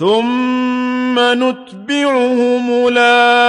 ثُمَّ نُتْبِعُهُمُ الْآخِرِينَ